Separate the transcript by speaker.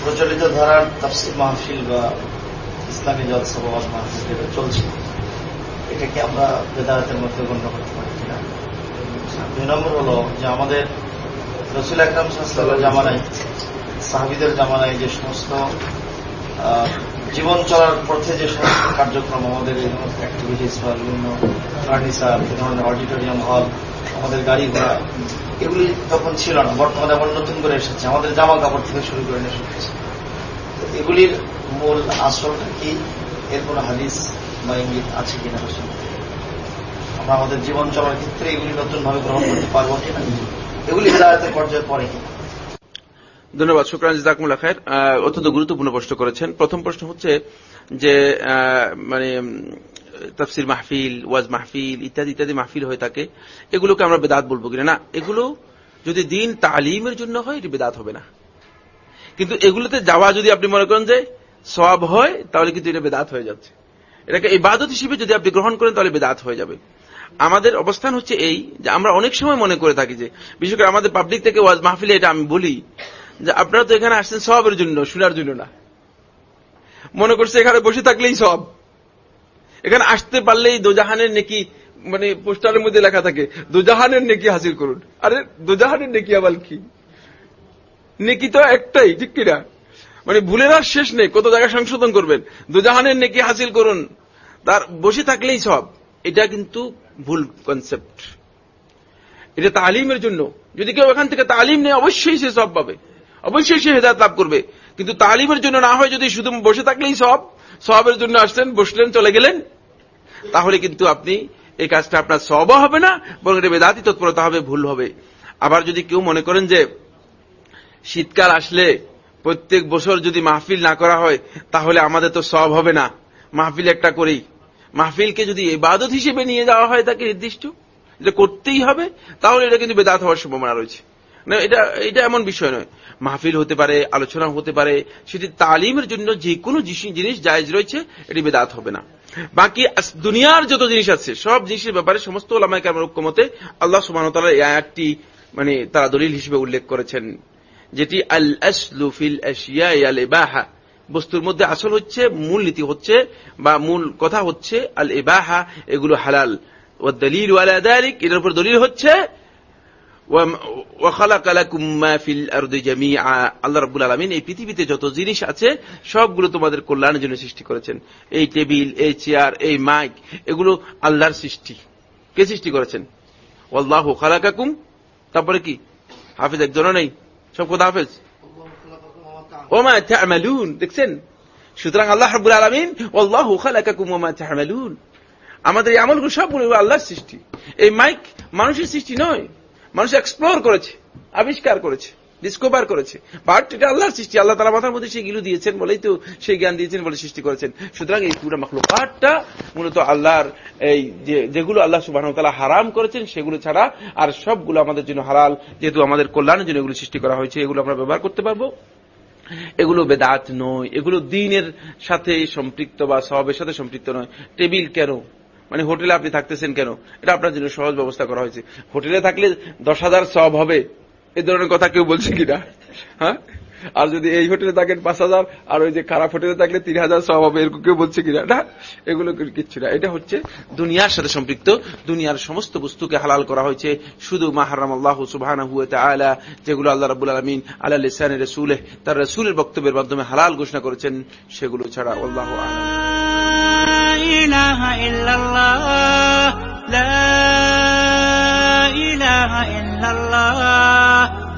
Speaker 1: প্রচলিত ধারার তাফসির মাহফিল বা ইসলামী মাহফিল যেটা চলছে এটাকে আমরা মধ্যে গণ্য করতে পারি কিনা দুই নম্বর যে আমাদের রসুল আকরাম জামানায় সাহাবিদের জামানায় যে সমস্ত জীবন চলার পথে যে সমস্ত কার্যক্রম আমাদের এই সমস্ত অ্যাক্টিভিটিস বা বিভিন্ন ফার্নিচার এই ধরনের অডিটোরিয়াম হল আমাদের গাড়ি ঘোড়া এগুলি তখন ছিল না। বর্তমানে আবার নতুন করে এসেছে। আমাদের জামা কাপড় থেকে শুরু করে নিয়ে তো এগুলির মূল আসলটা কি? এর কোনো হাদিস বা ইঙ্গিত আছে কিনা আমরা আমাদের জীবন চলার ক্ষেত্রে এগুলি নতুন ভাবে গ্রহণ করতে পারব কিনা? এগুলি বিদায়তের পর্যায়ে পরে কিনা।
Speaker 2: ধন্যবাদ, শুক্রান জিদাকুমুল্লা খায়ের। অত্যন্ত গুরুত্বপূর্ণ প্রশ্ন করেছেন। প্রথম প্রশ্ন হচ্ছে যে মানে তাফসির মাহফিল, ওয়াজ মাহফিল, ইত্যাদি ইত্যাদি মাহফিল হয়ে থাকে, এগুলোকে আমরা বেদাত বলব কিনা? না, এগুলো যদি দিন তালিমের জন্য হয়, এটি বেদাত হবে না। কিন্তু এগুলোতে যাওয়া যদি আপনি মনে করেন যে সব হয়, তাহলে কিন্তু এটা বেদাত হয়ে যাচ্ছে। এটাকে ইবাদত হিসেবে যদি আপনি গ্রহণ করেন, তাহলে বেদাত হয়ে যাবে। আমাদের অবস্থান হচ্ছে এই যে আমরা অনেক সময় মনে করে থাকি যে, বিশেষ করে আমাদের পাবলিক থেকে ওয়াজ মাহফিলে এটা আমি বলি, যে আপনারা তো এখানে আসছেন সবের জন্য, শোনার জন্য না। মনে করছে এখানে বসে থাকলেই সব এখানে আসতে পারলেই দোজাহানের নেকি মানে পোস্টারের মধ্যে লেখা থাকে, দোজাহানের নেকি হাসিল করুন। আরে, দোজাহানের নেকি আবার কি? নেকি তো একটাই, ঠিক কিনা? মানে ভুলের আর শেষ নেই, কত জায়গায় সংশোধন করবেন। দুজাহানের নেকি হাসিল করুন। তার বসে থাকলেই সব। এটা কিন্তু ভুল কনসেপ্ট এটা তালিমের জন্য। যদি কেউ এখান থেকে তালিম নেয়, অবশ্যই সে সব পাবে। অবশ্যই সে হেদায়ত লাভ করবে। কিন্তু তালিমের জন্য না হয় যদি শুধু বসে থাকলেই সব। সবের জন্য আসলেন, বসলেন, চলে গেলেন। তাহলে কিন্তু আপনি এই কাজটা আপনার সবও হবে না, বরং এটা বেদাতি তৎপরতা হবে, ভুল হবে। আবার যদি কেউ মনে করেন যে শীতকাল আসলে প্রত্যেক বছর যদি মাহফিল না করা হয়, তাহলে আমাদের তো সব হবে না। মাহফিল একটা করেই। মাহফিলকে যদি ইবাদত হিসেবে নিয়ে যাওয়া হয় তাকে নির্দিষ্ট, এটা করতেই হবে, তাহলে এটা কিন্তু বেদাত হওয়ার সম্ভাবনা রয়েছে। না, এটা এটা এমন বিষয় নয়। মাহফিল হতে পারে, আলোচনা হতে পারে, সেটি তালিমের জন্য যে কোনো জিনিস- জায়েজ রয়েছে, এটি বেদাত হবে না। বাকি দুনিয়ার যত জিনিস আছে, সব জিনিসের ব্যাপারে সমস্ত ওলামাইকে আমার ঐক্যমতে আল্লাহ সুবাহতাল্লাহ এই আয়াতটি মানে তারা দলিল হিসেবে উল্লেখ করেছেন, যেটি আল ইবাহা। বস্তুর মধ্যে আসল হচ্ছে, মূল নীতি হচ্ছে, বা মূল কথা হচ্ছে, আল এবাহা এগুলো হালাল। ও দলিল এর উপর দলিল হচ্ছে আল্লাহ আলামিন এই পৃথিবীতে যত জিনিস আছে সবগুলো তোমাদের কল্যাণের জন্য সৃষ্টি করেছেন। এই টেবিল এই চেয়ার এই মাইক এগুলো আল্লাহর সৃষ্টি। কে সৃষ্টি করেছেন? আল্লাহু খালাকাকুম। তারপরে কি? হাফেজ একজনও নেই। সব কথা হাফেজ? ওমা তা'মালুন। দেখছেন? সুতরাং আল্লাহ রাব্বুল আলামিন আল্লাহু খালাকাকুম ওমা তা'মালুন। আমাদের এই আমলগুলো সবগুলো আল্লাহর সৃষ্টি। এই মাইক মানুষের সৃষ্টি নয়। মানুষ এক্সপ্লোর করেছে, আবিষ্কার করেছে ডিসকভার করেছে। বাট এটা আল্লাহর সৃষ্টি, আল্লাহ তালা মাথার মধ্যে সেই গিলু দিয়েছেন বলেই তো সেই জ্ঞান দিয়েছেন বলে সৃষ্টি করেছেন। সুতরাং এই পুরো মাখলুকাতটা মূলত আল্লাহর এই যেগুলো আল্লাহ সুবাহ তালা হারাম করেছেন, সেগুলো ছাড়া আর সবগুলো আমাদের জন্য হালাল, যেহেতু আমাদের কল্যাণের জন্য এগুলো সৃষ্টি করা হয়েছে, এগুলো আমরা ব্যবহার করতে পারব। এগুলো বেদাত নয়, এগুলো দিনের সাথে সম্পৃক্ত বা সবের সাথে সম্পৃক্ত নয়। টেবিল কেন মানে হোটেলে আপনি থাকতেছেন কেন? এটা আপনার জন্য সহজ ব্যবস্থা করা হয়েছে। হোটেলে থাকলে দশ হাজার সব হবে। এ ধরনের কথা কেউ বলছে কিনা? হ্যাঁ? আর যদি এই হোটেলে থাকেন পাঁচ হাজার, আর ওই যে খারাপ হোটেলে থাকলে তিন হাজার সব হবে, এরকম কেউ বলছে কিনা? না, এগুলো কিচ্ছু না। এটা হচ্ছে দুনিয়ার সাথে সম্পৃক্ত। দুনিয়ার সমস্ত বস্তুকে হালাল করা হয়েছে। শুধু মাহারাম আল্লাহ সুবাহ আলা যেগুলো আল্লাহ রাবুল আলমিন আল্লাহ লিসান রসুলে তার রসুলের বক্তব্যের মাধ্যমে হালাল ঘোষণা করেছেন, সেগুলো ছাড়া আল্লাহ আলম।